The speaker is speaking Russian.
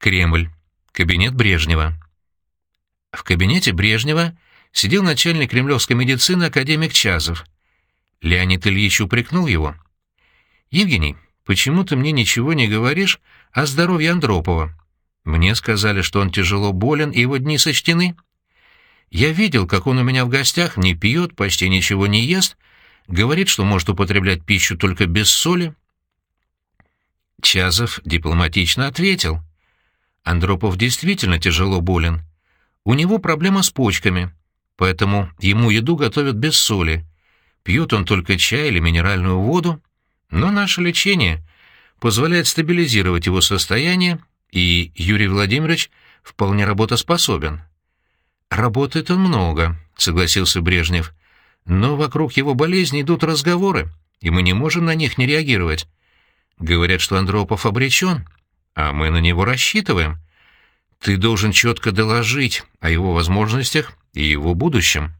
Кремль. Кабинет Брежнева. В кабинете Брежнева сидел начальник кремлевской медицины академик Чазов. Леонид Ильич упрекнул его. «Евгений, почему ты мне ничего не говоришь о здоровье Андропова? Мне сказали, что он тяжело болен и его дни сочтены. Я видел, как он у меня в гостях не пьет, почти ничего не ест, говорит, что может употреблять пищу только без соли». Чазов дипломатично ответил. Андропов действительно тяжело болен. У него проблема с почками, поэтому ему еду готовят без соли. Пьет он только чай или минеральную воду, но наше лечение позволяет стабилизировать его состояние, и Юрий Владимирович вполне работоспособен. «Работает он много», — согласился Брежнев. «Но вокруг его болезни идут разговоры, и мы не можем на них не реагировать. Говорят, что Андропов обречен, а мы на него рассчитываем. Ты должен четко доложить о его возможностях и его будущем».